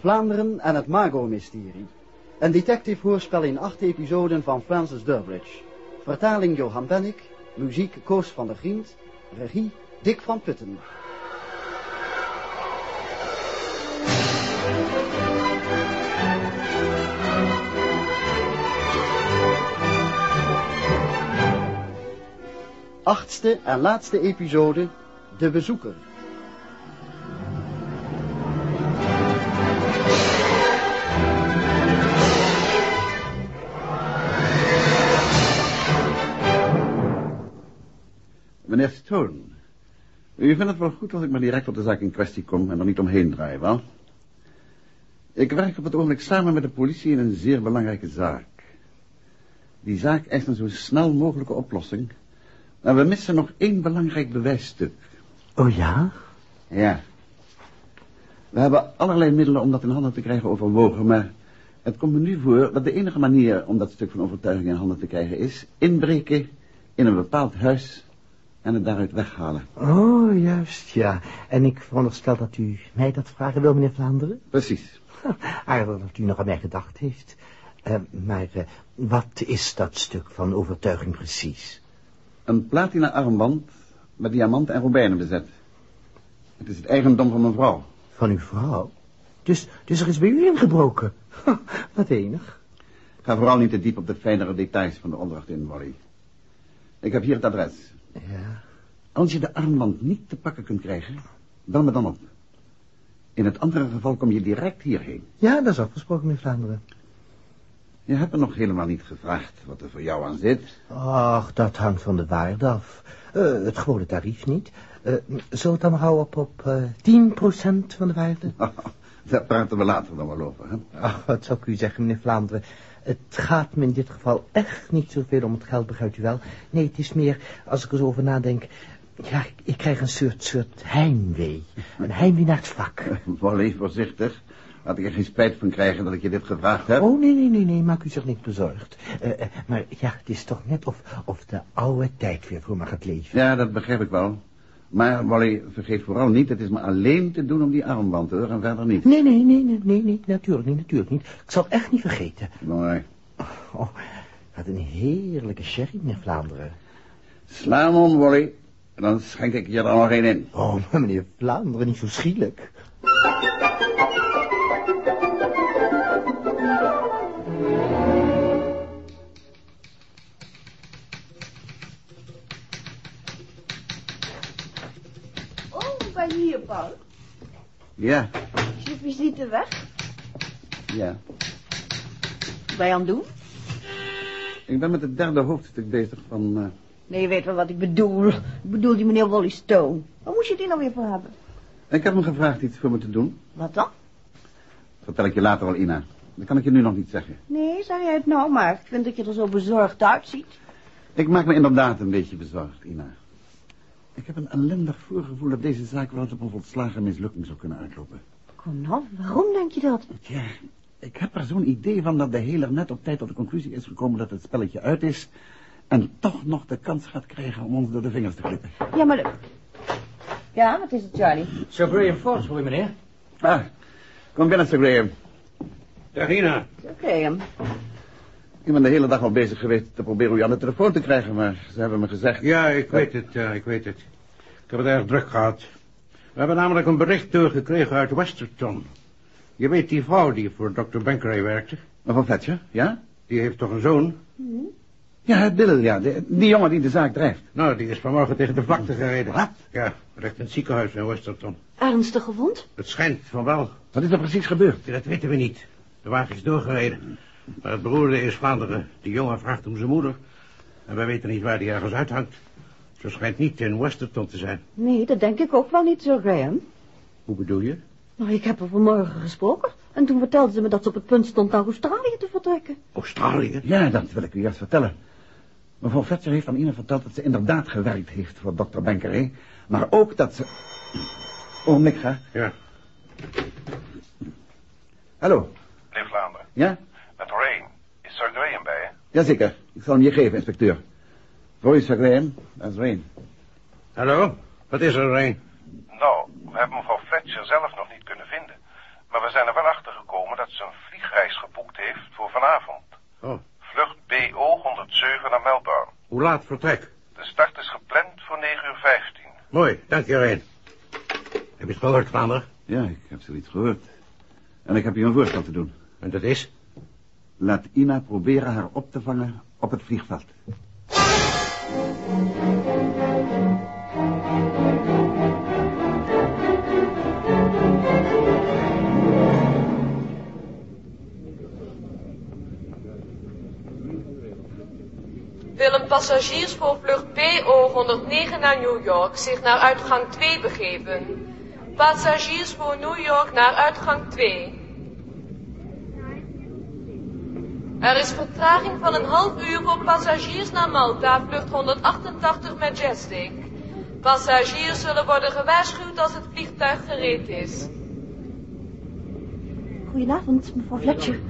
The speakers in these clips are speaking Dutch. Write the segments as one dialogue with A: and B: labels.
A: Vlaanderen en het Mago-mysterie. Een detective-hoorspel in acht episoden van Francis Durbridge. Vertaling Johan Bennik, muziek Koos van der Griend, regie Dick van Putten. Achtste en laatste episode, De Bezoeker.
B: Meneer Stone, u vindt het wel goed als ik maar direct op de zaak in kwestie kom en er niet omheen draai, wel? Ik werk op het ogenblik samen met de politie in een zeer belangrijke zaak. Die zaak eist een zo snel mogelijke oplossing, maar we missen nog één belangrijk bewijsstuk.
C: Oh ja?
B: Ja. We hebben allerlei middelen om dat in handen te krijgen overwogen, maar het komt me nu voor dat de enige manier om dat stuk van overtuiging in handen te krijgen is inbreken in een bepaald huis en het daaruit weghalen.
C: Oh, juist, ja. En ik veronderstel dat u mij dat vragen wil, meneer Vlaanderen?
B: Precies.
C: Aardig dat u nog aan mij gedacht heeft. Eh, maar eh, wat is dat stuk van overtuiging precies?
B: Een platina armband met diamanten en robijnen bezet. Het is het eigendom van mijn vrouw.
C: Van uw vrouw? Dus, dus er is bij u ingebroken? wat enig.
B: Ga vooral niet te diep op de fijnere details van de opdracht in, Wally. Ik heb hier het adres.
C: Ja.
B: Als je de armband niet te pakken kunt krijgen, bel me dan op. In het andere geval kom je direct hierheen.
C: Ja, dat is afgesproken, meneer Vlaanderen.
B: Je hebt me nog helemaal niet gevraagd wat er voor jou aan zit.
C: Ach, dat hangt van de waarde af. Eh, het gewone tarief niet. Uh, zullen we het dan houden op, op uh, 10% van de waarde?
B: Daar praten we later dan wel over, hè?
C: Ach, wat zou ik u zeggen, meneer Vlaanderen? Het gaat me in dit geval echt niet zoveel om het geld, begrijpt u wel. Nee, het is meer, als ik er zo over nadenk... Ja, ik krijg een soort, soort heimwee. Een heimwee naar het vak.
B: Wally, voorzichtig. Laat ik er geen spijt van krijgen dat ik je dit gevraagd heb.
C: Oh, nee, nee, nee, nee, maak u zich niet bezorgd. Uh, uh, maar ja, het is toch net of, of de oude tijd weer voor me gaat leven.
B: Ja, dat begrijp ik wel. Maar Wally, vergeet vooral niet, het is me alleen te doen om die armband, hoor, en verder niet.
C: Nee, nee, nee, nee, nee, nee, natuurlijk niet, natuurlijk niet. Ik zal het echt niet vergeten.
B: Mooi.
C: Oh, wat een heerlijke sherry, meneer Vlaanderen.
B: Sla hem om, Wally. Dan schenk ik je er nog een in.
C: Oh, maar meneer Vlaanderen, niet zo schielijk.
D: Paul?
B: Ja,
D: Is je visite weg?
B: ja.
D: Wat ben je aan het doen?
B: Ik ben met het derde hoofdstuk bezig van... eh,
D: Nee, je weet wel wat ik bedoel. Ik bedoel die meneer Wally Stone. Waar moest je die nou weer voor hebben?
B: Ik heb hem gevraagd iets voor me te doen.
D: Wat dan?
B: Vertel ik je later wel, Ina. Dat kan ik je nu nog niet zeggen.
D: Nee, zeg jij het nou maar. Ik vind dat je er zo bezorgd uitziet.
B: Ik maak me inderdaad een beetje bezorgd, Ina. Ik heb een ellendig voorgevoel dat deze zaak wel op een volslagen mislukking zou kunnen uitlopen.
D: Kom nou, waarom denk je dat?
B: Ja, ik heb er zo'n idee van dat de heler net op tijd tot de conclusie is gekomen dat het spelletje uit is... en toch nog de kans gaat krijgen om ons door de vingers te glippen.
D: Ja, maar... Ja, wat is het, Charlie?
E: Sir Graham Forbes, voor u, meneer.
B: Ah, kom binnen, Sir Graham.
F: Dag Ina.
D: Oké, hem.
B: Ik ben de hele dag al bezig geweest te proberen u aan de telefoon te krijgen, maar ze hebben me gezegd...
F: Ja, ik weet het, ja, ik weet het. Ik heb het erg druk gehad. We hebben namelijk een bericht doorgekregen uit Westerton. Je weet die vrouw die voor Dr. Bankeray werkte?
B: Mevrouw Fletcher, ja?
F: Die heeft toch een zoon?
B: Ja, Bill, ja. Die jongen die de zaak drijft.
F: Nou, die is vanmorgen tegen de vlakte gereden.
B: Wat?
F: Ja, recht in het ziekenhuis in Westerton.
D: Ernstig gewond?
F: Het schijnt van wel.
B: Wat is er precies gebeurd?
F: Dat weten we niet. De wagen is doorgereden. Maar het beroerde is Vlaanderen. Die jongen vraagt om zijn moeder. En wij weten niet waar die ergens uithangt. Ze schijnt niet in Westerton te zijn.
D: Nee, dat denk ik ook wel niet, Sir Graham.
F: Hoe bedoel je?
D: Nou, ik heb er vanmorgen gesproken. En toen vertelde ze me dat ze op het punt stond naar Australië te vertrekken.
F: Australië?
B: Ja, dat wil ik u juist vertellen. Mevrouw Fletcher heeft aan Ina verteld dat ze inderdaad gewerkt heeft voor dokter Bankeray. Maar ook dat ze... Oh, Nick, ga.
F: Ja.
B: Hallo.
G: Meneer Vlaanderen,
B: Ja?
G: met Rain. Is Sir Graham bij je?
B: Jazeker. Ik zal hem je geven, inspecteur. Voor u, Sir Graham. Dat is Rain.
F: Hallo? Wat is er, Rain?
G: Nou, we hebben mevrouw Fletcher zelf nog niet kunnen vinden. Maar we zijn er wel zijn vliegreis geboekt heeft voor vanavond.
F: Oh,
G: Vlucht BO 107 naar Melbourne.
F: hoe laat vertrek?
G: De start is gepland voor 9 uur 15.
F: Mooi, dank je, Reen. Heb je het gehoord, Vlaanderen?
B: Ja, ik heb zoiets gehoord. En ik heb je een voorstel te doen.
F: En dat is?
B: Laat Ina proberen haar op te vangen op het vliegveld.
H: Passagiers voor vlucht PO 109 naar New York zich naar uitgang 2 begeven? Passagiers voor New York naar uitgang 2. Er is vertraging van een half uur voor passagiers naar Malta, vlucht 188 Majestic. Passagiers zullen worden gewaarschuwd als het vliegtuig gereed is.
D: Goedenavond, mevrouw Fletcher.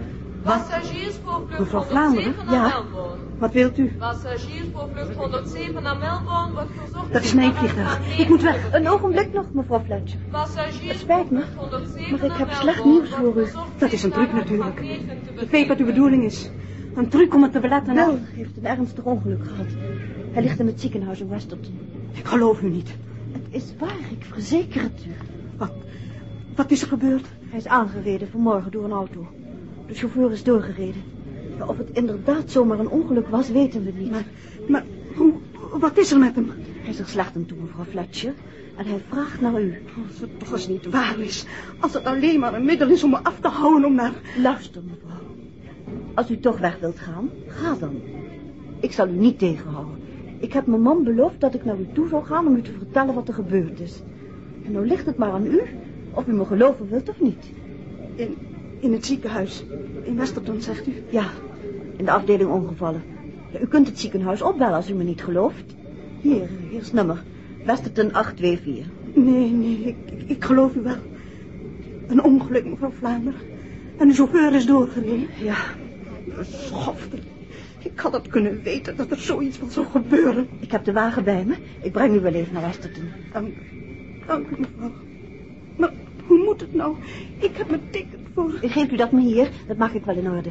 H: Passagiers voor vlucht
D: Mevrouw
H: 107
D: Vlaanderen?
H: naar
D: Ja.
H: Melbourne.
D: Wat wilt u?
H: Passagiers voor vlucht 107 naar Melbourne wordt verzocht...
D: Dat is mijn vliegtuig. Ik moet weg. Een ogenblik nog, mevrouw Fletcher.
H: Passagiers
D: Het spijt me,
H: voor vlucht 107
D: maar ik heb slecht nieuws voor u.
I: Dat is een truc natuurlijk.
H: uitgang 9 te
I: Ik weet wat uw bedoeling is. Een truc om het te beletten.
D: Wel heeft een ernstig ongeluk gehad. Hij ligt in het ziekenhuis in Westerton.
I: Ik geloof u niet.
D: Het is waar, ik verzeker het u.
I: Wat, wat is er gebeurd?
D: Hij is aangereden vanmorgen door een auto. De chauffeur is doorgereden. Of het inderdaad zomaar een ongeluk was, weten we niet.
I: Maar, maar hoe, wat is er met hem?
D: Hij is er slecht aan toe, mevrouw Fletcher. En hij vraagt naar u.
I: Als het toch eens niet waar is. Als het alleen maar een middel is om me af te houden om naar...
D: Luister, mevrouw. Als u toch weg wilt gaan, ga dan. Ik zal u niet tegenhouden. Ik heb mijn man beloofd dat ik naar u toe zou gaan om u te vertellen wat er gebeurd is. En nou ligt het maar aan u of u me geloven wilt of niet.
I: In, in het ziekenhuis. In Westerton, zegt u?
D: Ja, in de afdeling ongevallen. U kunt het ziekenhuis opbellen als u me niet gelooft. Hier, hier is het nummer. Westerton 824.
I: Nee, nee, ik, ik, ik geloof u wel. Een ongeluk, mevrouw Vlaanderen. En de chauffeur is doorgereden.
D: Ja,
I: Schofter. Ik had het kunnen weten dat er zoiets van zou gebeuren.
D: ik heb de wagen bij me. Ik breng u wel even naar Westerton.
I: Dank, dank u, mevrouw. Maar hoe moet het nou? Ik heb mijn ticket.
D: Geeft u dat me hier? Dat maak ik wel in orde.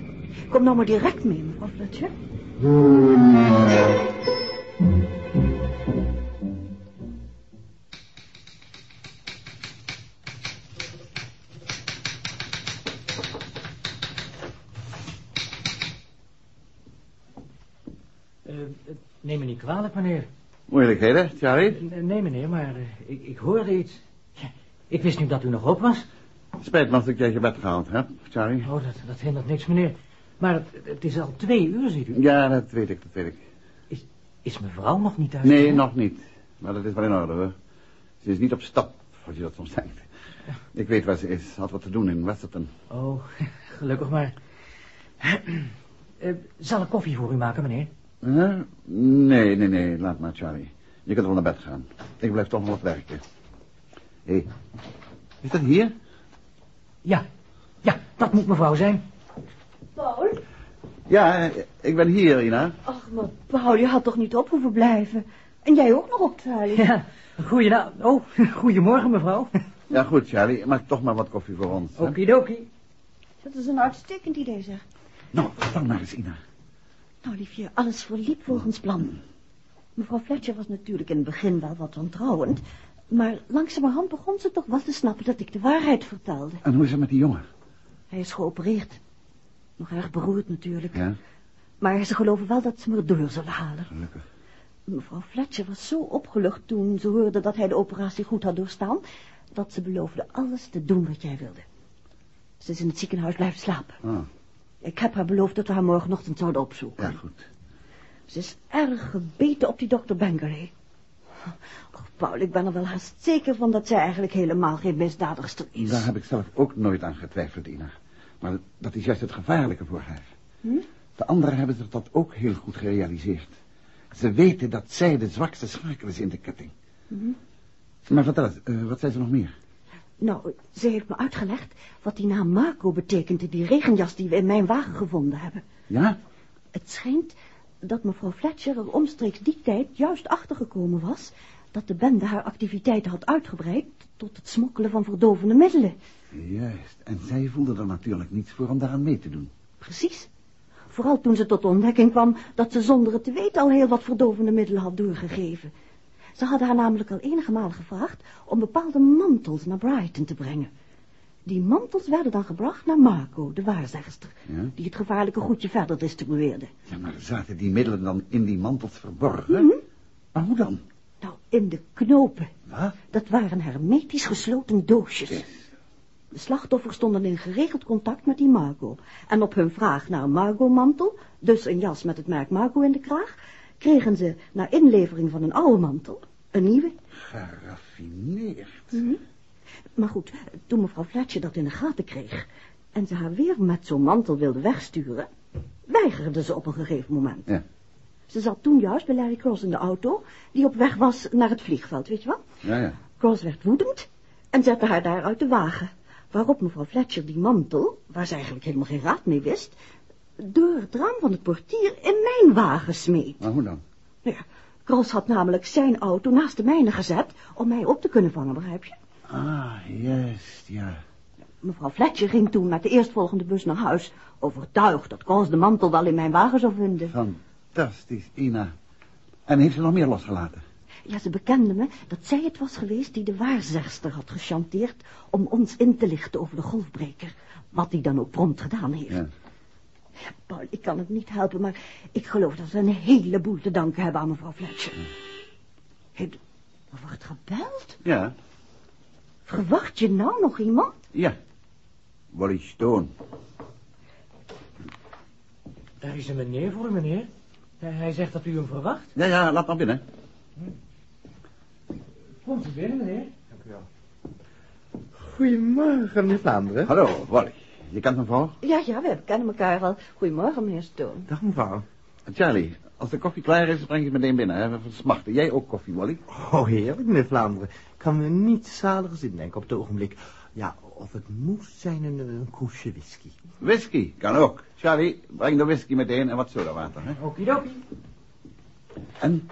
D: Kom nou maar direct mee, mevrouw Fletcher.
E: Eh, neem me niet kwalijk, meneer.
B: Moeilijkheden, Charlie?
E: Eh, Nee, meneer, maar eh, ik, ik hoorde iets. Ik wist niet dat u nog op was.
B: Spijt me als ik je uit je bed gehaald heb, Charlie.
E: Oh, dat, dat hindert niks, meneer. Maar het, het is al twee uur, ziet u.
B: Ja, dat weet ik, dat weet ik.
E: Is, is mevrouw nog niet thuis?
B: Nee, nog niet. Maar dat is wel in orde, hoor. Ze is niet op stap, als je dat soms denkt. Ik weet waar ze is. Had wat te doen in Westerton.
E: Oh, gelukkig maar. Eh, zal ik koffie voor u maken, meneer?
B: Huh? Nee, nee, nee. Laat maar, Charlie. Je kunt wel naar bed gaan. Ik blijf toch nog wat werken. Hé, hey, is dat hier?
E: Ja, ja, dat moet mevrouw zijn.
D: Paul?
B: Ja, ik ben hier, Ina.
D: Ach, maar Paul, je had toch niet op hoeven blijven? En jij ook nog op, Charlie?
E: Ja, goedenavond. Oh, goedemorgen, mevrouw.
B: Ja, goed, Charlie. Maak toch maar wat koffie voor ons. hè?
E: Okidoki.
D: Dat is een uitstekend idee, zeg.
B: Nou, vertel maar eens, Ina.
D: Nou, liefje, alles verliep volgens plan. Mevrouw Fletcher was natuurlijk in het begin wel wat wantrouwend... maar langzamerhand begon ze toch wel te snappen dat ik de waarheid vertelde.
B: En hoe is het met die jongen?
D: Hij is geopereerd. Nog erg beroerd natuurlijk.
B: Ja,
D: Maar ze geloven wel dat ze me door zullen halen.
B: gelukkig.
D: Mevrouw Fletcher was zo opgelucht toen ze hoorde dat hij de operatie goed had doorstaan... dat ze beloofde alles te doen wat jij wilde. Ze is in het ziekenhuis blijven slapen.
B: Ah,
D: Ik heb haar beloofd dat we haar morgenochtend zouden opzoeken.
B: ja, goed.
D: Ze is erg gebeten op die dokter Bangery. Och, Paul, ik ben er wel haast zeker van dat zij eigenlijk helemaal geen misdadigster is.
B: Daar heb ik zelf ook nooit aan getwijfeld, Ina. Maar dat is juist het gevaarlijke voor haar.
D: Hm?
B: De anderen hebben zich dat ook heel goed gerealiseerd. Ze weten dat zij de zwakste schakel is in de ketting.
D: Mhm.
B: Maar vertel eens, eh, wat zei ze nog meer?
D: Nou, ze heeft me uitgelegd wat die naam Marco betekent in die regenjas die we in mijn wagen gevonden hebben.
B: Ja?
D: Het schijnt dat mevrouw Fletcher er omstreeks die tijd juist achtergekomen was dat de bende haar activiteiten had uitgebreid tot het smokkelen van verdovende middelen.
B: Juist, en zij voelde er natuurlijk niets voor om daaraan mee te doen.
D: Precies. Vooral toen ze tot de ontdekking kwam dat ze zonder het te weten al heel wat verdovende middelen had doorgegeven. Ze hadden haar namelijk al enige malen gevraagd om bepaalde mantels naar Brighton te brengen. Die mantels werden dan gebracht naar Marco, de waarzegster,
B: Ja?
D: die het gevaarlijke goedje verder distribueerde.
B: Ja, maar zaten die middelen dan in die mantels verborgen? Maar hoe dan?
D: Nou, in de knopen.
B: Wat?
D: Dat waren hermetisch gesloten doosjes. De slachtoffers stonden in geregeld contact met die Margot. En op hun vraag naar een Margot-mantel, dus een jas met het merk Margot in de kraag, kregen ze na inlevering van een oude mantel een nieuwe.
B: Geraffineerd.
D: Maar goed, toen mevrouw Fletcher dat in de gaten kreeg en ze haar weer met zo'n mantel wilde wegsturen, weigerde ze op een gegeven moment.
B: Ja.
D: Ze zat toen juist bij Larry Cross in de auto, die op weg was naar het vliegveld, weet je wel?
B: Ja, ja.
D: Cross werd woedend en zette haar daar uit de wagen. Waarop mevrouw Fletcher die mantel, waar ze eigenlijk helemaal geen raad mee wist, door het raam van het portier in mijn wagen smeet.
B: Maar hoe dan?
D: Nou ja, Cross had namelijk zijn auto naast de mijne gezet om mij op te kunnen vangen, begrijp je?
B: Ah, juist, ja.
D: Mevrouw Fletcher ging toen met de eerstvolgende bus naar huis, overtuigd dat Cross de mantel wel in mijn wagen zou vinden.
B: Fantastisch, Ina. En heeft ze nog meer losgelaten?
D: Ja, ze bekende me dat zij het was geweest die de waarzegster had gechanteerd om ons in te lichten over de golfbreker. Wat hij dan ook prompt gedaan heeft.
B: Ja.
D: Paul, ik kan het niet helpen, maar ik geloof dat we een heleboel te danken hebben aan mevrouw Fletcher. Er wordt gebeld?
B: Ja,
D: Verwacht je nou nog iemand?
B: ja. Wally Stone.
E: Daar is een meneer voor u, meneer. Hij zegt dat u hem verwacht.
B: Ja, ja, laat maar binnen.
E: Komt u binnen, meneer.
C: Dank u wel. Goedemorgen, meneer Vlaanderen.
B: Hallo, Wally. Je kent mevrouw?
D: Ja, ja, we kennen elkaar al. Goedemorgen, meneer Stone.
C: Dag, mevrouw.
B: Charlie, als de koffie klaar is, breng je het meteen binnen. Hè? We versmachten. Jij ook koffie, Wally?
C: Oh, heerlijk, meneer Vlaanderen. Ik kan me niet zaliger zin denken op het ogenblik. Ja, of het moest zijn een, een koesje whisky.
B: Whisky, kan ook. Charlie, breng de whisky meteen en wat sodawater. Hè?
E: Okidoki.
B: En,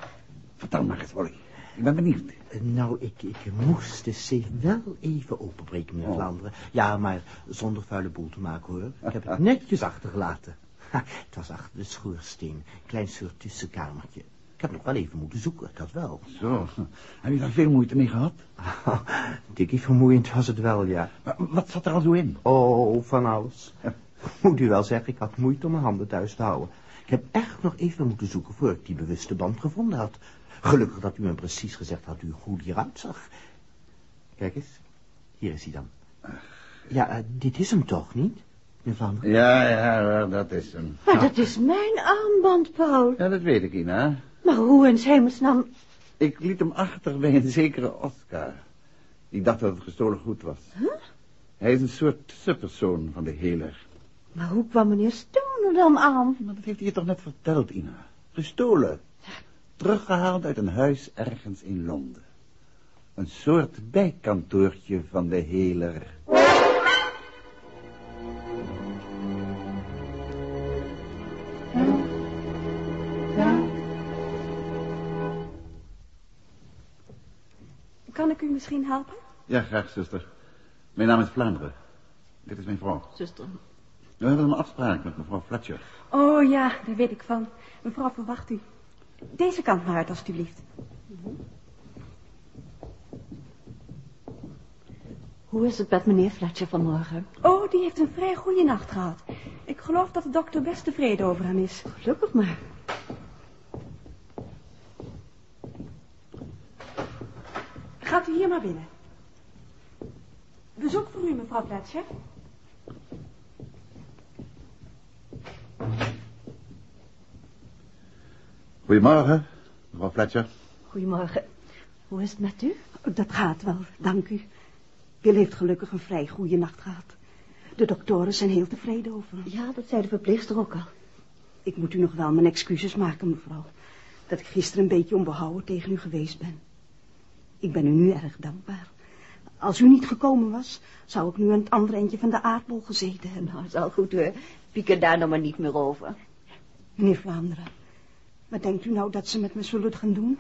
B: vertel maar eens, Wally. Ik ben benieuwd.
C: Eh, Nou, ik, ik moest de safe wel even openbreken, meneer
B: Oh.
C: Vlaanderen. Ja, maar zonder vuile boel te maken, hoor. Ik heb het netjes achtergelaten. Ha, het was achter de schoorsteen. Klein soort tussenkamertje. Ik heb nog wel even moeten zoeken, dat wel.
B: Zo, heb je daar veel moeite mee gehad?
C: Dikkie vermoeiend was het wel, ja.
B: Maar wat zat er al zo in?
C: Oh, van alles. Moet u wel zeggen, ik had moeite om mijn handen thuis te houden. Ik heb echt nog even moeten zoeken voor ik die bewuste band gevonden had. Gelukkig dat u me precies gezegd had u hoe die eruit zag. Kijk eens, hier is hij dan. Ja, eh, dit is hem toch niet,
B: Ja, ja, dat is hem.
D: Maar dat is mijn armband, Paul.
B: Ja, dat weet ik, Ina.
D: Maar hoe in hemelsnaam...
B: Ik liet hem achter bij een zekere Oscar. Ik dacht dat het gestolen goed was. Hij is een soort tussenpersoon van de heler.
D: Maar hoe kwam meneer Stone er dan aan?
B: Maar dat heeft hij je toch net verteld, Ina? Gestolen. Teruggehaald uit een huis ergens in Londen. Een soort bijkantoortje van de heler.
I: Misschien helpen?
B: Ja, graag, zuster. Mijn naam is Vlaanderen. Dit is mijn vrouw.
D: Zuster,
B: We hebben een afspraak met mevrouw Fletcher.
I: Oh ja, daar weet ik van. Mevrouw verwacht u. Deze kant maar uit, alstublieft.
D: hoe is het met meneer Fletcher vanmorgen?
I: Oh, die heeft een vrij goede nacht gehad. Ik geloof dat de dokter best tevreden over hem is.
D: Gelukkig maar.
I: Gaat u hier maar binnen. Bezoek voor u, mevrouw Fletcher.
B: Goedemorgen, mevrouw Fletcher.
D: Goedemorgen. Hoe is het met u?
I: Dat gaat wel, dank u. Bill heeft gelukkig een vrij goede nacht gehad. De doktoren zijn heel tevreden over hem.
D: Ja, dat zei de verpleegster ook al.
I: Ik moet u nog wel mijn excuses maken, mevrouw. Dat ik gisteren een beetje onbehouden tegen u geweest ben. Ik ben u nu erg dankbaar. Als u niet gekomen was, zou ik nu aan het andere eindje van de aardbol gezeten hebben.
D: Nou, is al goed hoor. Pieker daar nog maar niet meer over.
I: Meneer Vlaanderen, wat denkt u nou dat ze met me zullen gaan doen?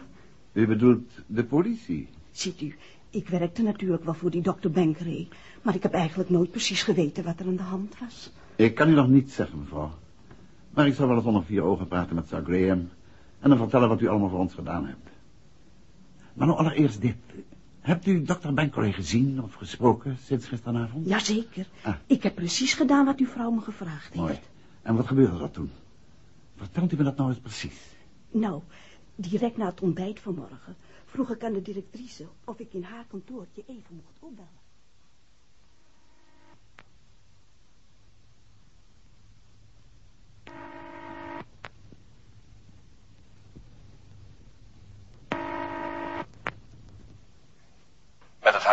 B: U bedoelt de politie?
I: Ziet u, ik werkte natuurlijk wel voor die dokter Bankeray, maar ik heb eigenlijk nooit precies geweten wat er aan de hand was.
B: Ik kan u nog niets zeggen, mevrouw. Maar ik zal wel eens onder vier ogen praten met Sir Graham... en dan vertellen wat u allemaal voor ons gedaan hebt. Maar nou allereerst dit. Hebt u dokter Bankeray gezien of gesproken sinds gisteravond?
I: Jazeker.
B: Ah.
I: Ik heb precies gedaan wat uw vrouw me gevraagd heeft.
B: Mooi. En wat gebeurde er toen? Vertelt u me dat nou eens precies.
I: Nou, direct na het ontbijt vanmorgen vroeg ik aan de directrice of ik in haar kantoortje even mocht opbellen.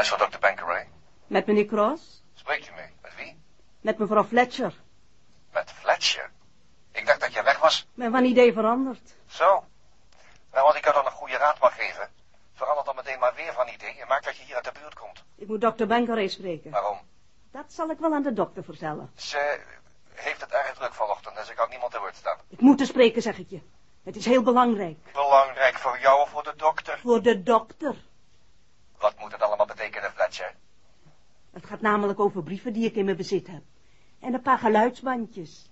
G: Van dokter Bankeray.
I: Met meneer Cross?
G: Spreekt u mee? Met wie?
I: Met mevrouw Fletcher.
G: Met Fletcher. Ik dacht dat je weg was.
I: Ben van idee veranderd.
G: Zo. Nou, als ik jou dan een goede raad mag geven. Verander dan meteen maar weer van idee en maak dat je hier uit de buurt komt.
I: Ik moet dokter Bankeray spreken.
G: Waarom?
I: Dat zal ik wel aan de dokter vertellen.
G: Ze heeft het erg druk vanochtend en ze kan niemand te woord staan.
I: Ik moet er spreken, zeg ik je. Het is heel belangrijk.
G: Belangrijk voor jou of voor de dokter?
I: Voor de dokter.
G: Wat moet het allemaal betekenen, Fletcher?
I: Het gaat namelijk over brieven die ik in mijn bezit heb. En een paar geluidsbandjes.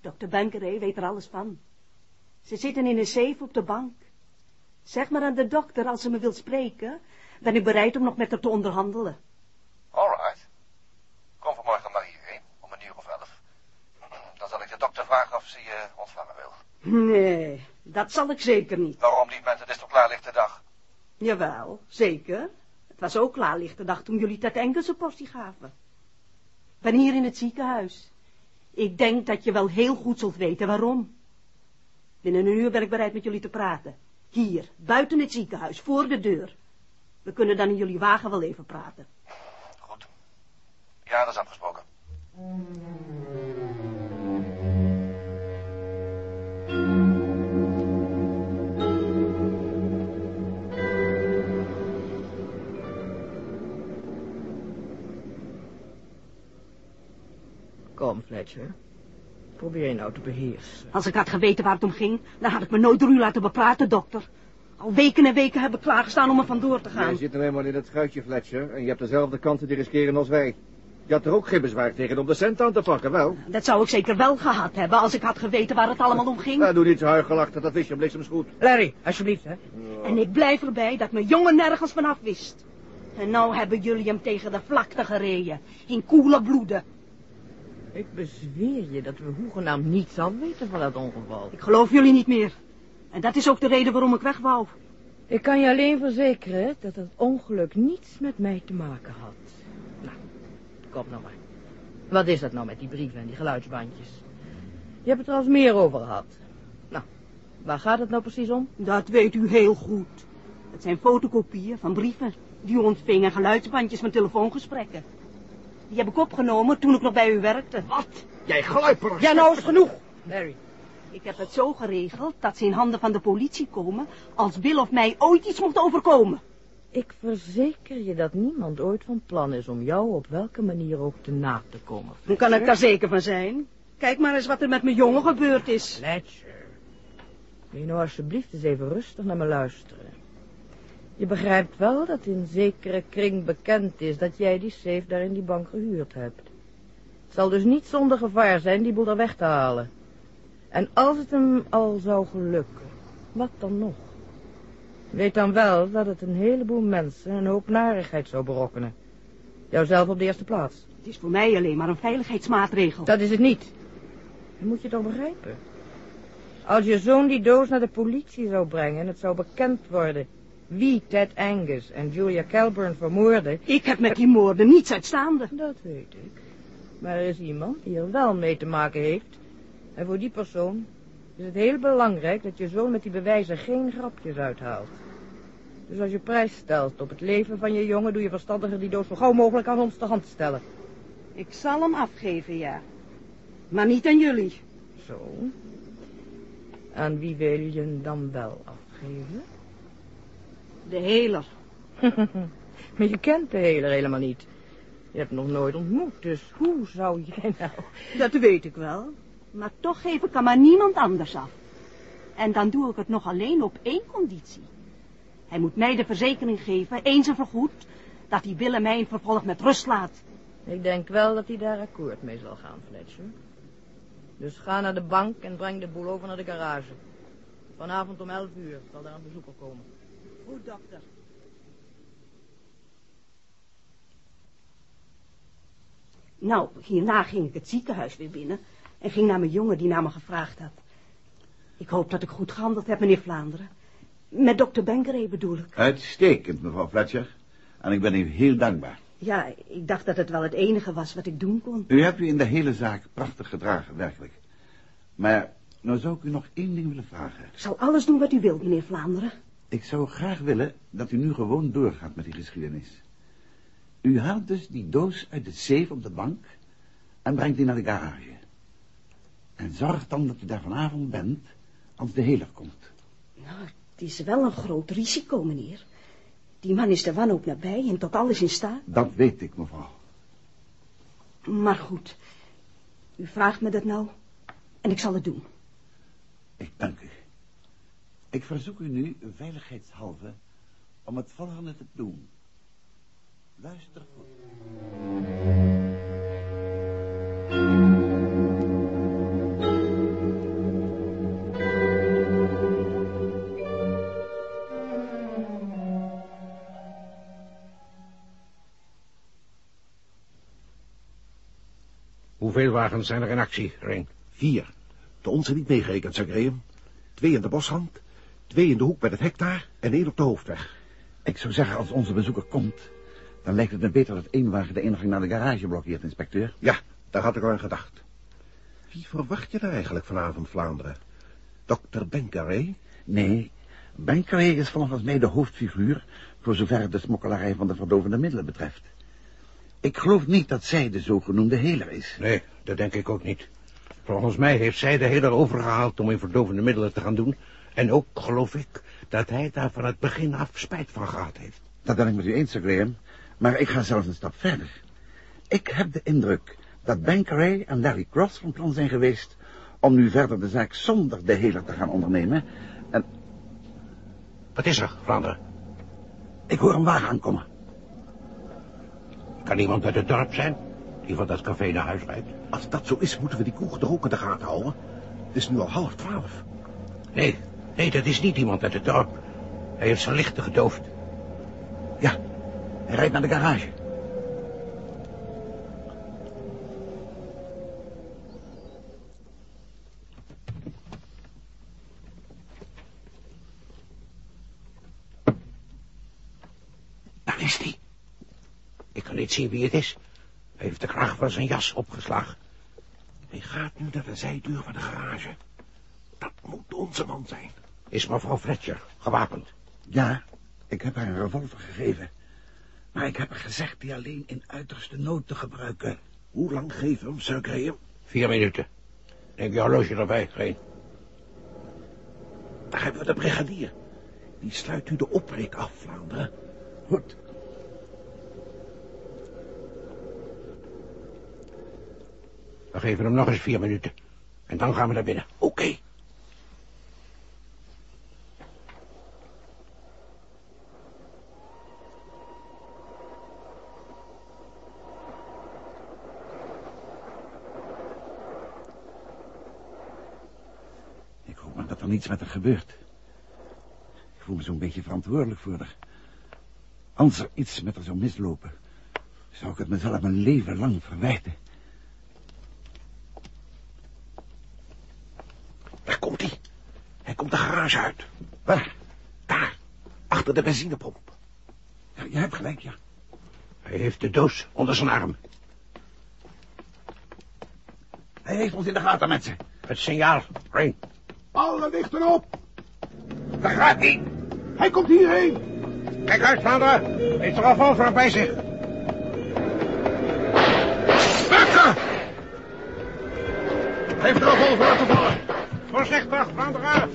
I: Dokter Bankeray weet er alles van. Ze zitten in een safe op de bank. Zeg maar aan de dokter, als ze me wil spreken, ben ik bereid om nog met haar te onderhandelen.
G: Alright. Kom vanmorgen maar hierheen, om een uur of elf. Dan zal ik de dokter vragen of ze je ontvangen wil.
I: Nee, dat zal ik zeker niet.
G: Waarom niet, met Het is toch klaarlichte dag?
I: Jawel, zeker. Het was ook klaarlichte dag toen jullie dat Engelse postie gaven. Ik ben hier in het ziekenhuis. Ik denk dat je wel heel goed zult weten waarom. Binnen een uur ben ik bereid met jullie te praten. Hier, buiten het ziekenhuis, voor de deur. We kunnen dan in jullie wagen wel even praten.
G: Goed. Ja, dat is afgesproken.
J: Kom, Fletcher. Probeer je nou te beheersen.
I: Als ik had geweten waar het om ging, dan had ik me nooit door u laten bepraten, dokter. Al weken en weken heb ik klaargestaan om er vandoor te gaan.
K: Jij zit nou eenmaal in het schuitje, Fletcher, en je hebt dezelfde kansen te riskeren als wij. Je had er ook geen bezwaar tegen om de cent aan te pakken, wel?
I: Dat zou ik zeker wel gehad hebben als ik had geweten waar het allemaal om ging.
K: Nou, doe niet zo huigelachtig, dat wist je bliksemsgoed.
J: Larry, alsjeblieft, hè.
I: En ik blijf erbij dat mijn jongen nergens vanaf wist. En nou hebben jullie hem tegen de vlakte gereden. In koele bloeden.
J: Ik bezweer je dat we hoegenaamd niets al weten van dat ongeval.
I: Ik geloof jullie niet meer. En dat is ook de reden waarom ik weg wou.
J: Ik kan je alleen verzekeren dat het ongeluk niets met mij te maken had. Nou, kom nou maar. Wat is dat nou met die brieven en die geluidsbandjes? Je hebt het er al eens meer over gehad. Nou, waar gaat het nou precies om?
I: Dat weet u heel goed. Het zijn fotocopieën van brieven die u ontving en geluidsbandjes van telefoongesprekken. Die heb ik opgenomen toen ik nog bij u werkte.
K: Wat? Jij gluiper!
J: Ja, nou is genoeg. Larry,
I: Ik heb het zo geregeld dat ze in handen van de politie komen als Bill of mij ooit iets mocht overkomen.
J: ik verzeker je dat niemand ooit van plan is om jou op welke manier ook te na te komen.
I: Dan kan ik daar zeker van zijn. Kijk maar eens wat er met mijn jongen gebeurd is.
J: Fletcher. Wil je nou alsjeblieft eens even rustig naar me luisteren? Je begrijpt wel dat in zekere kring bekend is dat jij die safe daar in die bank gehuurd hebt. Het zal dus niet zonder gevaar zijn die boel er weg te halen. En als het hem al zou gelukken, wat dan nog? Weet dan wel dat het een heleboel mensen een hoop narigheid zou berokkenen. Jouzelf op de eerste plaats.
I: Het is voor mij alleen maar een veiligheidsmaatregel.
J: Dat is het niet. Dat moet je toch begrijpen. Als je zoon die doos naar de politie zou brengen en het zou bekend worden wie Ted Angus en Julia Calburn vermoorden...
I: Ik heb met die moorden niets uitstaande.
J: Dat weet ik. Maar er is iemand die er wel mee te maken heeft. En voor die persoon is het heel belangrijk dat je zoon met die bewijzen geen grapjes uithaalt. Dus als je prijs stelt op het leven van je jongen, doe je verstandiger die doos zo gauw mogelijk aan ons te hand stellen.
I: Ik zal hem afgeven, ja. Maar niet aan jullie.
J: Zo. Aan wie wil je hem dan wel afgeven?
I: De heler.
J: maar je kent de heler helemaal niet. Je hebt hem nog nooit ontmoet, dus hoe zou jij nou...
I: Dat weet ik wel. Maar toch geef ik hem aan niemand anders af. En dan doe ik het nog alleen op één conditie. Hij moet mij de verzekering geven, eens en voorgoed, dat hij Willem mij in vervolg met rust laat.
J: Ik denk wel dat hij daar akkoord mee zal gaan, Fletcher. Dus ga naar de bank en breng de boel over naar de garage. Vanavond om elf uur zal daar een bezoeker komen.
I: Goed, dokter. Nou, hierna ging ik het ziekenhuis weer binnen en ging naar mijn jongen die naar me gevraagd had. Ik hoop dat ik goed gehandeld heb, meneer Vlaanderen. Met dokter Benkeré bedoel ik.
B: Uitstekend, mevrouw Fletcher. En ik ben u heel dankbaar.
I: Ja, ik dacht dat het wel het enige was wat ik doen kon.
B: U hebt u in de hele zaak prachtig gedragen, werkelijk. Maar nou zou ik u nog één ding willen vragen.
I: Ik zal alles doen wat u wilt, meneer Vlaanderen.
B: Ik zou graag willen dat u nu gewoon doorgaat met die geschiedenis. U haalt dus die doos uit de safe op de bank en brengt die naar de garage. En zorg dan dat u daar vanavond bent als de heler komt.
I: Nou, het is wel een groot risico, meneer. Die man is de wanhoop nabij en tot alles in staat.
B: Dat weet ik, mevrouw.
I: Maar goed, u vraagt me dat nou en ik zal het doen.
B: Ik dank u. Ik verzoek u nu, veiligheidshalve, om het volgende te doen. Luister goed.
F: Hoeveel wagens zijn er in actie, Ring?
L: Vier. De onze niet meegerekend, Sir Graham. Twee in de boshand, twee in de hoek bij het hek daar en één op de hoofdweg.
B: Ik zou zeggen, als onze bezoeker komt, dan lijkt het me beter dat één wagen de ingang naar de garage blokkeert, inspecteur.
L: Ja, daar had ik al aan gedacht. Wie verwacht je daar eigenlijk vanavond, Vlaanderen? Dokter Bencaré?
B: Nee, Benkeré is volgens mij de hoofdfiguur, voor zover de smokkelarij van de verdovende middelen betreft. Ik geloof niet dat zij de zogenoemde heler is.
F: Nee, dat denk ik ook niet. Volgens mij heeft zij de heler overgehaald om in verdovende middelen te gaan doen. En ook geloof ik dat hij daar van het begin af spijt van gehad heeft.
B: Dat ben ik met u eens, Sir Graham. Maar ik ga zelfs een stap verder. Ik heb de indruk dat Bankeray en Larry Cross van plan zijn geweest... om nu verder de zaak zonder de heler te gaan ondernemen. En
F: Wat is er, Vlaanderen?
B: ik hoor een wagen aankomen.
F: Kan iemand uit het dorp zijn? Die van dat café naar huis rijdt?
L: Als dat zo is, moeten we die kroeg ook in de gaten houden. Het is nu al half twaalf.
F: Nee, nee, dat is niet iemand uit het dorp. Hij heeft zijn lichten gedoofd.
B: Ja, hij rijdt naar de garage.
F: Daar is hij. Ik kan niet zien wie het is. Hij heeft de kraag van zijn jas opgeslagen.
L: Hij gaat nu naar de zijdeur van de garage. Dat moet onze man zijn.
F: Is mevrouw Fletcher gewapend?
B: Ja, ik heb haar een revolver gegeven. Maar ik heb haar gezegd die alleen in uiterste nood te gebruiken.
L: Hoe lang geven we hem, Sir Graham?
F: Vier minuten. Neem je horloge erbij, geen.
L: Daar hebben we de brigadier. Die sluit u de oprit af, Vlaanderen.
B: Goed.
F: We geven hem nog eens vier minuten. En dan gaan we naar binnen.
L: Oké
B: hoop maar dat er niets met haar gebeurt. Ik voel me zo'n beetje verantwoordelijk voor haar. Als er iets met haar zou mislopen, zou ik het mezelf mijn leven lang verwijten.
L: Daar komt hij. Hij komt de garage uit.
B: Waar?
L: Daar, achter de benzinepomp.
B: Ja, je hebt gelijk, ja.
F: Hij heeft de doos onder zijn arm.
B: Hij heeft ons in de gaten, mensen.
F: Het signaal, Rain.
L: Alle lichten op.
F: Daar gaat hij.
L: Hij komt hierheen.
F: Kijk uit, Vlaanderen. Heeft er revolver bij zich.
L: Hij heeft de revolver laten vallen.
F: Voorzichtig, Vlaanderen.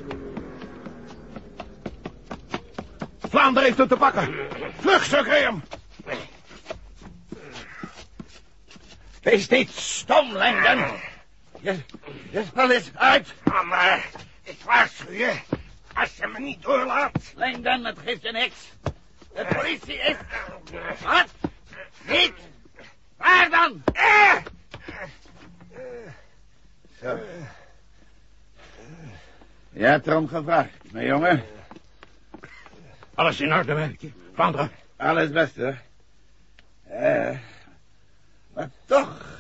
L: Vlaanderen heeft hem te pakken. Vlug, Sir Graham.
B: Wees niet stom, Langdon. Je, je spel is uit.
F: Ik waarschuw je.
L: Als je me niet doorlaat.
B: Langdon, het geeft je niks. De politie is... Wat? Niet? Waar dan? Zo. Je hebt erom gevraagd, mijn jongen.
F: Alles in orde, werkje. Vlaanderen.
B: Alles best, hoor. Eh, maar toch...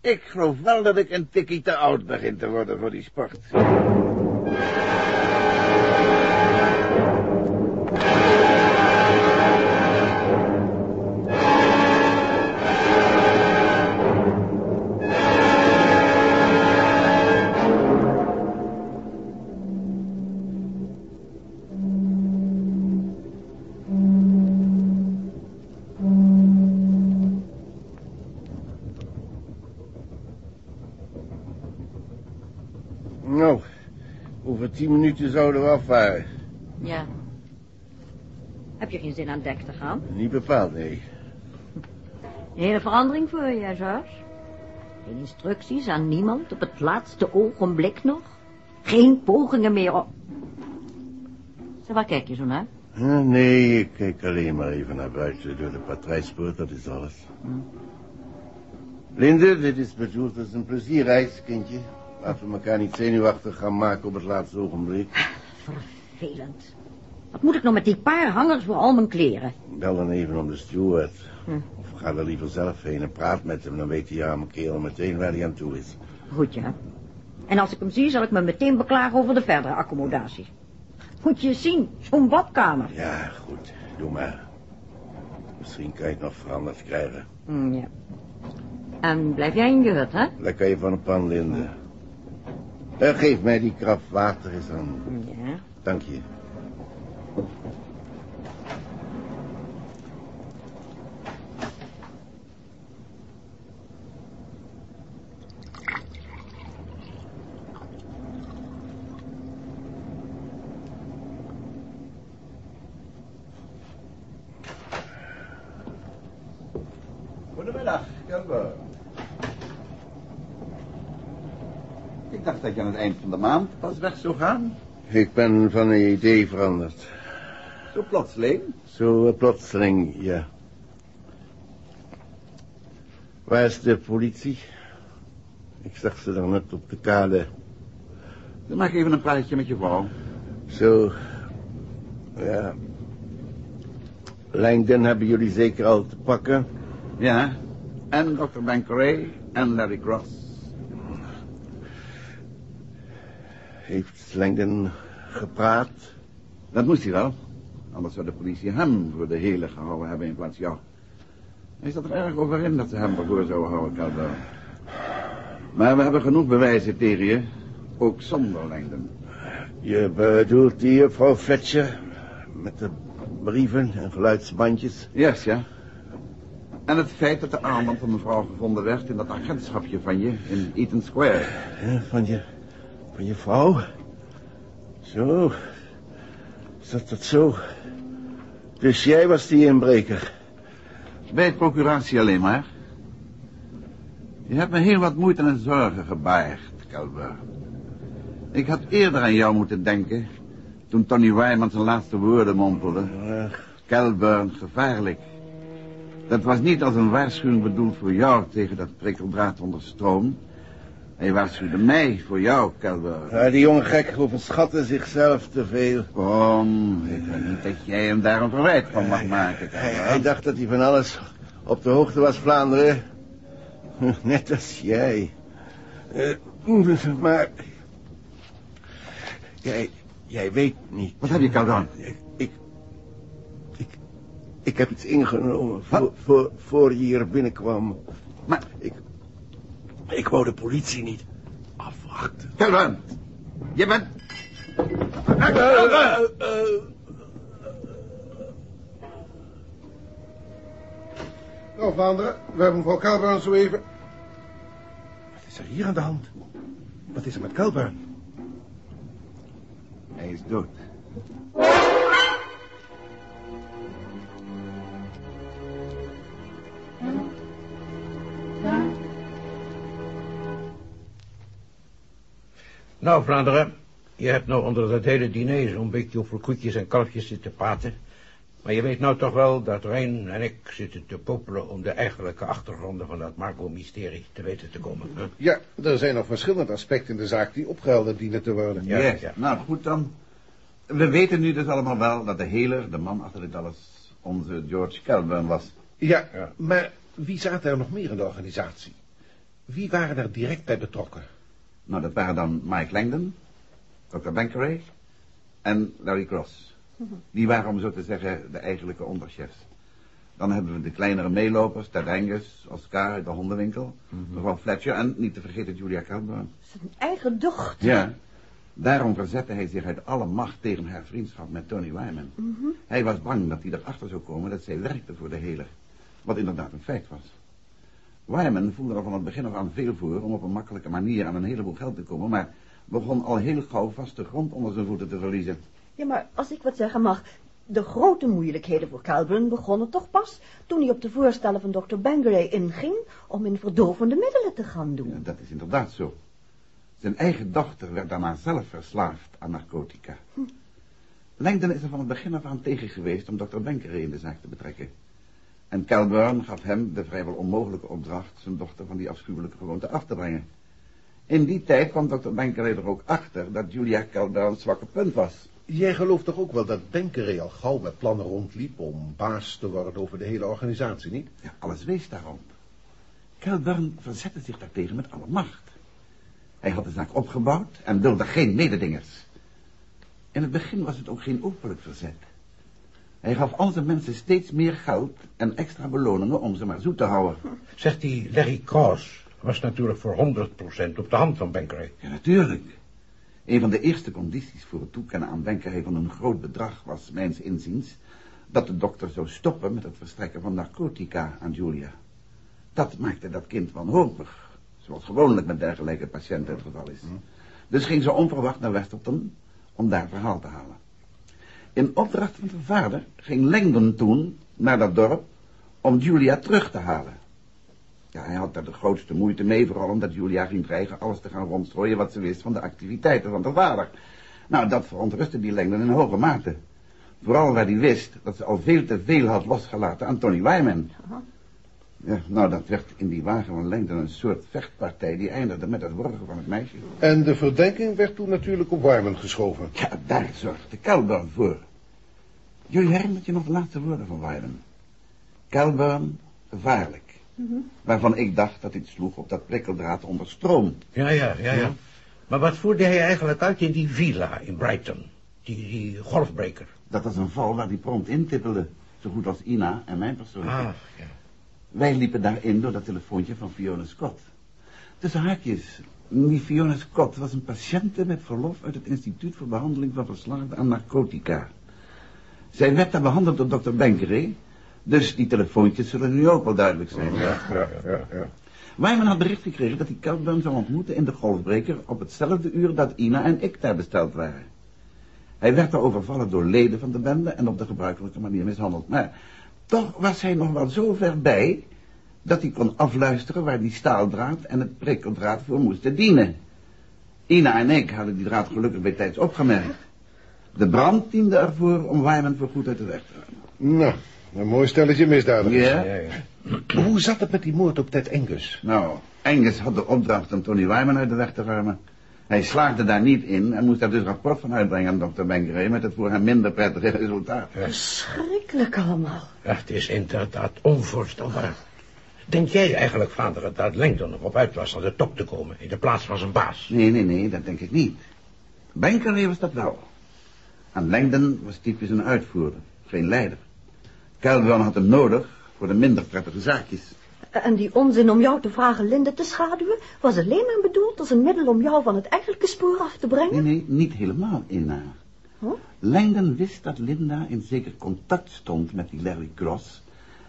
B: Ik geloof wel dat ik een tikkie te oud begin te worden voor die sport. Thank you. Over tien minuten zouden we afvaren.
M: Ja. Heb je geen zin aan dek te gaan?
B: Niet bepaald, nee.
M: Een hele verandering voor je, George. Geen instructies aan niemand op het laatste ogenblik nog. Geen pogingen meer op... Zeg, waar kijk je zo naar?
N: Nee, ik kijk alleen maar even naar buiten door de patrijspoort, dat is alles. Linde, dit is bedoeld als een plezierreis, kindje. Laten we elkaar niet zenuwachtig gaan maken op het laatste ogenblik.
M: Vervelend. Wat moet ik nou met die paar hangers voor al mijn kleren?
N: Bel dan even om de steward.
M: Hm.
N: Of ga er liever zelf heen en praat met hem. Dan weet die arme kerel meteen waar hij aan toe is.
M: Goed, ja. En als ik hem zie, zal ik me meteen beklagen over de verdere accommodatie. Moet je eens zien, zo'n badkamer.
N: Ja, goed. Doe maar. Misschien kan je het nog veranderd krijgen.
M: Hm, ja. En blijf jij in je hut, hè?
N: Daar kan je van een pan linden. Eh, geef mij die kraf water eens aan.
M: Ja.
N: Dank je.
B: Goedemiddag, Kelber. Ik dacht dat je aan het eind van de maand pas weg zou gaan.
N: Ik ben van een idee veranderd.
B: Zo plotseling.
N: Zo eh, plotseling, ja. Waar is de politie? Ik zag ze dan net op de kade.
B: Dan maak even een praatje met je vrouw.
N: Zo, ja. Langdon hebben jullie zeker al te pakken?
B: Ja, en Dr. Bankeray en Larry Cross.
N: Heeft Langdon gepraat?
B: Dat moest hij wel. Anders zou de politie hem voor de hele gehouden hebben in plaats jou. Hij zat er erg over in dat ze hem ervoor zouden houden, Calder. Maar we hebben genoeg bewijzen tegen je. Ook zonder Langdon.
N: Je bedoelt die juffrouw Fletcher? Met de brieven en geluidsbandjes?
B: Yes, ja. En het feit dat de armband van mevrouw gevonden werd in dat agentschapje van je in Eaton Square.
N: Ja, van je, van je vrouw? Zo. Zat dat zo? Dus jij was die inbreker?
B: Bij het procuratie alleen maar. Je hebt me heel wat moeite en zorgen gebaard, Calver. Ik had eerder aan jou moeten denken... toen Tony Wyman zijn laatste woorden mompelde. Calburn, gevaarlijk. Dat was niet als een waarschuwing bedoeld voor jou tegen dat prikkeldraad onder stroom. Hij waarschuwde mij voor jou.
N: Ja, die jonge gek overschatte zichzelf te veel.
B: Kom, ik weet niet dat jij hem daar een verwijt van mag maken,
N: Hij, dacht dat hij van alles op de hoogte was, Vlaanderen. Net als jij. Eh, maar... Jij, jij weet niet.
B: Wat heb je, Calburn?
N: Ik, ik, ik, ik heb iets ingenomen voor, voor, voor je hier binnenkwam.
B: Maar...
N: Ik, ik wou de politie niet afwachten.
B: Calburn, je bent...
L: Nou, Vlaanderen, we hebben mevrouw Calburn zo even...
N: Wat is er hier aan de hand? Wat is er met Calburn?
B: Hij is dood.
F: Nou, Vlaanderen, Je hebt nou onder dat hele diner zo'n beetje over koetjes en kalfjes zitten praten. Maar je weet nou toch wel dat Rijn en ik zitten te popelen om de eigenlijke achtergronden van dat Margot-mysterie te weten te komen. hè?
L: Ja, er zijn nog verschillende aspecten in de zaak die opgehelderd dienen te worden.
F: Ja,
B: Yes.
F: ja.
B: Nou, goed dan. We weten nu dus allemaal wel dat de heler, de man achter dit alles, onze George Calburn was.
L: Ja, maar wie zaten er nog meer in de organisatie? Wie waren er direct bij betrokken?
B: Nou, dat waren dan Mike Langdon, Dr. Bankeray en Larry Cross. Die waren, om zo te zeggen, de eigenlijke onderchefs. Dan hebben we de kleinere meelopers, Ted Angus, Oscar uit de hondenwinkel, mevrouw Fletcher en niet te vergeten Julia Calburn.
D: Zijn eigen dochter.
B: Ja, daarom verzette hij zich uit alle macht tegen haar vriendschap met Tony Wyman. Hij was bang dat hij erachter zou komen dat zij werkte voor de heler. Wat inderdaad een feit was. Wyman voelde er van het begin af aan veel voor om op een makkelijke manier aan een heleboel geld te komen, maar begon al heel gauw vaste grond onder zijn voeten te verliezen.
D: Ja, maar als ik wat zeggen mag... De grote moeilijkheden voor Calburn begonnen toch pas toen hij op de voorstellen van dokter Bangeray inging om in verdovende middelen te gaan doen.
B: Ja, dat is inderdaad zo. Zijn eigen dochter werd daarna zelf verslaafd aan narcotica. Langdon is er van het begin af aan tegen geweest om dokter Bankeray in de zaak te betrekken. En Calburn gaf hem de vrijwel onmogelijke opdracht zijn dochter van die afschuwelijke gewoonte af te brengen. In die tijd kwam dokter Bankeray er ook achter dat Julia Calburns zwakke punt was.
L: Jij gelooft toch ook wel dat Bankeray al gauw met plannen rondliep om baas te worden over de hele organisatie, niet?
B: Ja, alles wees daarom. Calburn verzette zich daartegen met alle macht. Hij had de zaak opgebouwd en wilde geen mededingers. In het begin was het ook geen openlijk verzet. Hij gaf al zijn mensen steeds meer geld en extra beloningen om ze maar zoet te houden.
F: Zegt die Larry Cross was natuurlijk voor 100% op de hand van Bankeray.
B: Ja, natuurlijk. Een van de eerste condities voor het toekennen aan Bankeray van een groot bedrag was, mijns inziens, dat de dokter zou stoppen met het verstrekken van narcotica aan Julia. Dat maakte dat kind wanhopig, zoals gewoonlijk met dergelijke patiënten het geval is. Dus ging ze onverwacht naar Westerton om daar verhaal te halen. In opdracht van zijn vader ging Langdon toen naar dat dorp om Julia terug te halen. Ja, hij had daar de grootste moeite mee, vooral omdat Julia ging dreigen alles te gaan rondstrooien wat ze wist van de activiteiten van haar vader. Nou, dat verontrustte die Langdon in hoge mate. Vooral waar hij wist dat ze al veel te veel had losgelaten aan Tony Wyman. Ja, nou, dat werd in die wagen van Langdon een soort vechtpartij die eindigde met het worgen van het meisje.
L: En de verdenking werd toen natuurlijk op Wyman geschoven.
B: Ja, daar zorgde Calburn voor. Jullie herinnert je nog de laatste woorden van Wyman? Calburn, gevaarlijk. Waarvan ik dacht dat hij sloeg op dat prikkeldraad onder stroom.
F: Ja, ja, ja, ja. Maar wat voerde hij eigenlijk uit in die villa in Brighton? Die, die golfbreaker.
B: Dat was een val waar hij prompt intippelde. Zo goed als Ina en mijn persoon.
F: Ah, ja.
B: Wij liepen daarin door dat telefoontje van Fiona Scott. Tussen haakjes. Die Fiona Scott was een patiënte met verlof uit het Instituut voor Behandeling van Verslaafden aan Narcotica. Zij werd daar behandeld door dokter Bankeray. Dus die telefoontjes zullen nu ook wel duidelijk zijn.
L: Ja, ja, ja. ja.
B: Wyman had bericht gekregen dat hij Calburn zou ontmoeten in de golfbreker op hetzelfde uur dat Ina en ik daar besteld waren. Hij werd daar overvallen door leden van de bende en op de gebruikelijke manier mishandeld. Maar toch was hij nog wel zo ver bij dat hij kon afluisteren waar die staaldraad en het prikkeldraad voor moesten dienen. Ina en ik hadden die draad gelukkig bij tijds opgemerkt. De brand diende ervoor om Wyman voorgoed uit de weg te ruimen.
L: Nou, een mooi stelletje misdadigers.
B: Ja?
F: Ja, ja.
L: Hoe zat het met die moord op Ted Angus?
B: Nou, Angus had de opdracht om Tony Wyman uit de weg te ruimen. Hij slaagde daar niet in en moest daar dus rapport van uitbrengen aan dokter Bankeray met het voor hem minder prettige resultaat.
D: Verschrikkelijk allemaal.
F: Ja, het is inderdaad onvoorstelbaar. Denk jij eigenlijk, vader, dat Langdon erop uit was aan de top te komen in de plaats van zijn baas?
B: Nee, nee, nee, dat denk ik niet. Bankeray was dat wel. En Langdon was typisch een uitvoerder, geen leider. Calvin had hem nodig voor de minder prettige zaakjes.
D: En die onzin om jou te vragen Linde te schaduwen... was alleen maar bedoeld als een middel om jou van het eigenlijke spoor af te brengen?
B: Nee, nee, niet helemaal, Ina.
D: Huh?
B: Langdon wist dat Linda in zeker contact stond met die Larry Cross...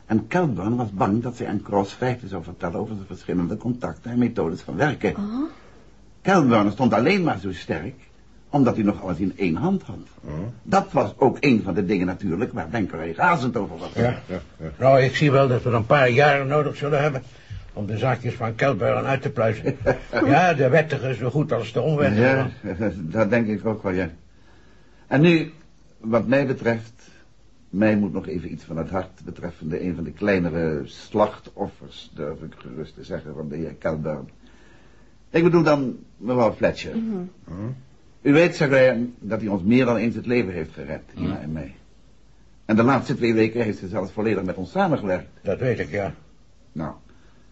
B: en Calburn was bang dat zij aan Cross feiten zou vertellen... over de verschillende contacten en methodes van werken. Calburn stond alleen maar zo sterk... omdat hij nog alles in één hand had. Dat was ook een van de dingen natuurlijk... waar Bankeray razend over was.
F: Ja. Nou, ik zie wel dat we er een paar jaren nodig zullen hebben... om de zaakjes van Kelburn uit te pluizen. ja, de wettige zo goed als de onwettige.
B: Ja, dat denk ik ook wel, ja. En nu, wat mij betreft, mij moet nog even iets van het hart betreffende een van de kleinere slachtoffers, durf ik gerust te zeggen, van de heer Kelburn. Ik bedoel dan mevrouw Fletcher. U weet, Graham, dat hij ons meer dan eens het leven heeft gered, Ina en mij. En de laatste twee weken heeft ze zelfs volledig met ons samengewerkt.
F: Dat weet ik, ja.
B: Nou,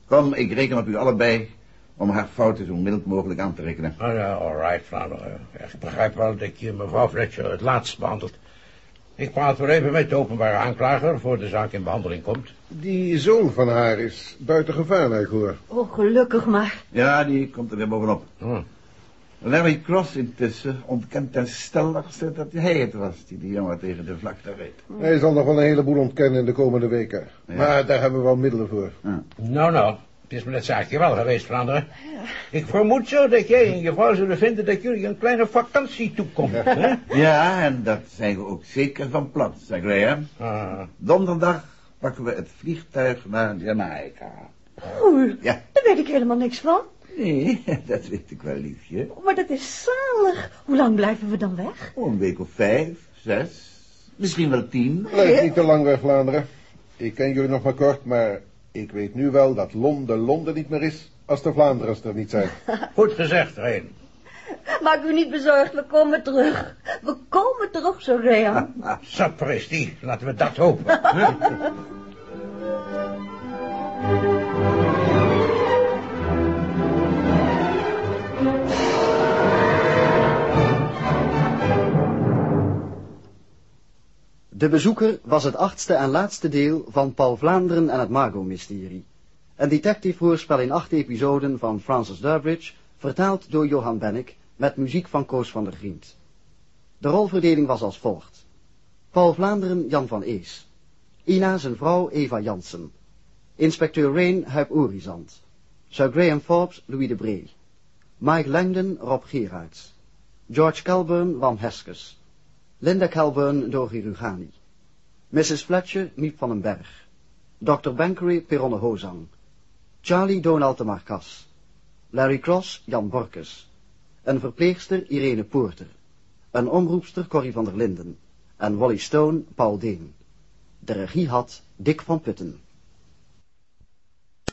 B: kom, ik reken op u allebei om haar fouten zo mild mogelijk aan te rekenen.
F: Oh ja, all right, Vlaanderen. Ik begrijp wel dat je mevrouw Fletcher het laatst behandelt. Ik praat weer even met de openbare aanklager voor de zaak in behandeling komt.
L: Die zoon van haar is buiten gevaar, naar ik hoor.
D: Oh, gelukkig maar.
B: Ja, die komt er weer bovenop. Larry Cross intussen ontkent ten stelligste dat hij het was die die jongen tegen de vlakte reed.
L: Hij zal nog wel een heleboel ontkennen in de komende weken. Maar daar hebben we wel middelen voor.
F: Nou, nou. Het is me dat zaakje wel geweest, Vlaanderen. Ik vermoed zo dat jij en je vrouw zullen vinden dat jullie een kleine vakantie toekomt. hè?
B: Ja, en dat zijn we ook zeker van plan, Sir Graham. Donderdag pakken we het vliegtuig naar Jamaica.
D: Oeh,
B: Ja.
D: daar weet ik helemaal niks van.
B: Nee, dat weet ik wel, liefje.
D: Maar dat is zalig. Hoe lang blijven we dan weg?
B: Oh, een week of vijf, zes, misschien wel tien.
L: Blijf niet te lang weg, Vlaanderen. Ik ken jullie nog maar kort, maar ik weet nu wel dat Londen Londen niet meer is als de Vlaanderens er niet zijn.
F: Goed gezegd, Reen.
D: Maak u niet bezorgd, we komen terug. We komen terug, zo Graham.
F: Sapristi, laten we dat hopen.
A: De bezoeker was het achtste en laatste deel van Paul Vlaanderen en het Margot-mysterie. Een detective-hoorspel in acht episoden van Francis Durbridge, vertaald door Johan Bennick, met muziek van Koos van der Griend. De rolverdeling was als volgt. Paul Vlaanderen Jan van Ees. Ina zijn vrouw Eva Jansen. Inspecteur Rain Huip Orizant. Sir Graham Forbes Louis de Bree. Mike Langdon Rob Gerards. George Calburn Wam Heskes. Linda Calburn Dogi Rugani. Mrs. Fletcher Miep van den Berg. Dr. Bankery Peronne Hozang. Charlie Donald de Marcas. Larry Cross Jan Borkes. Een verpleegster Irene Poorter. Een omroepster Corrie van der Linden. En Wally Stone Paul Deen. De regie had Dick van Putten.